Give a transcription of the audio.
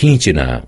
quintina.